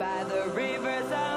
by the rivers. of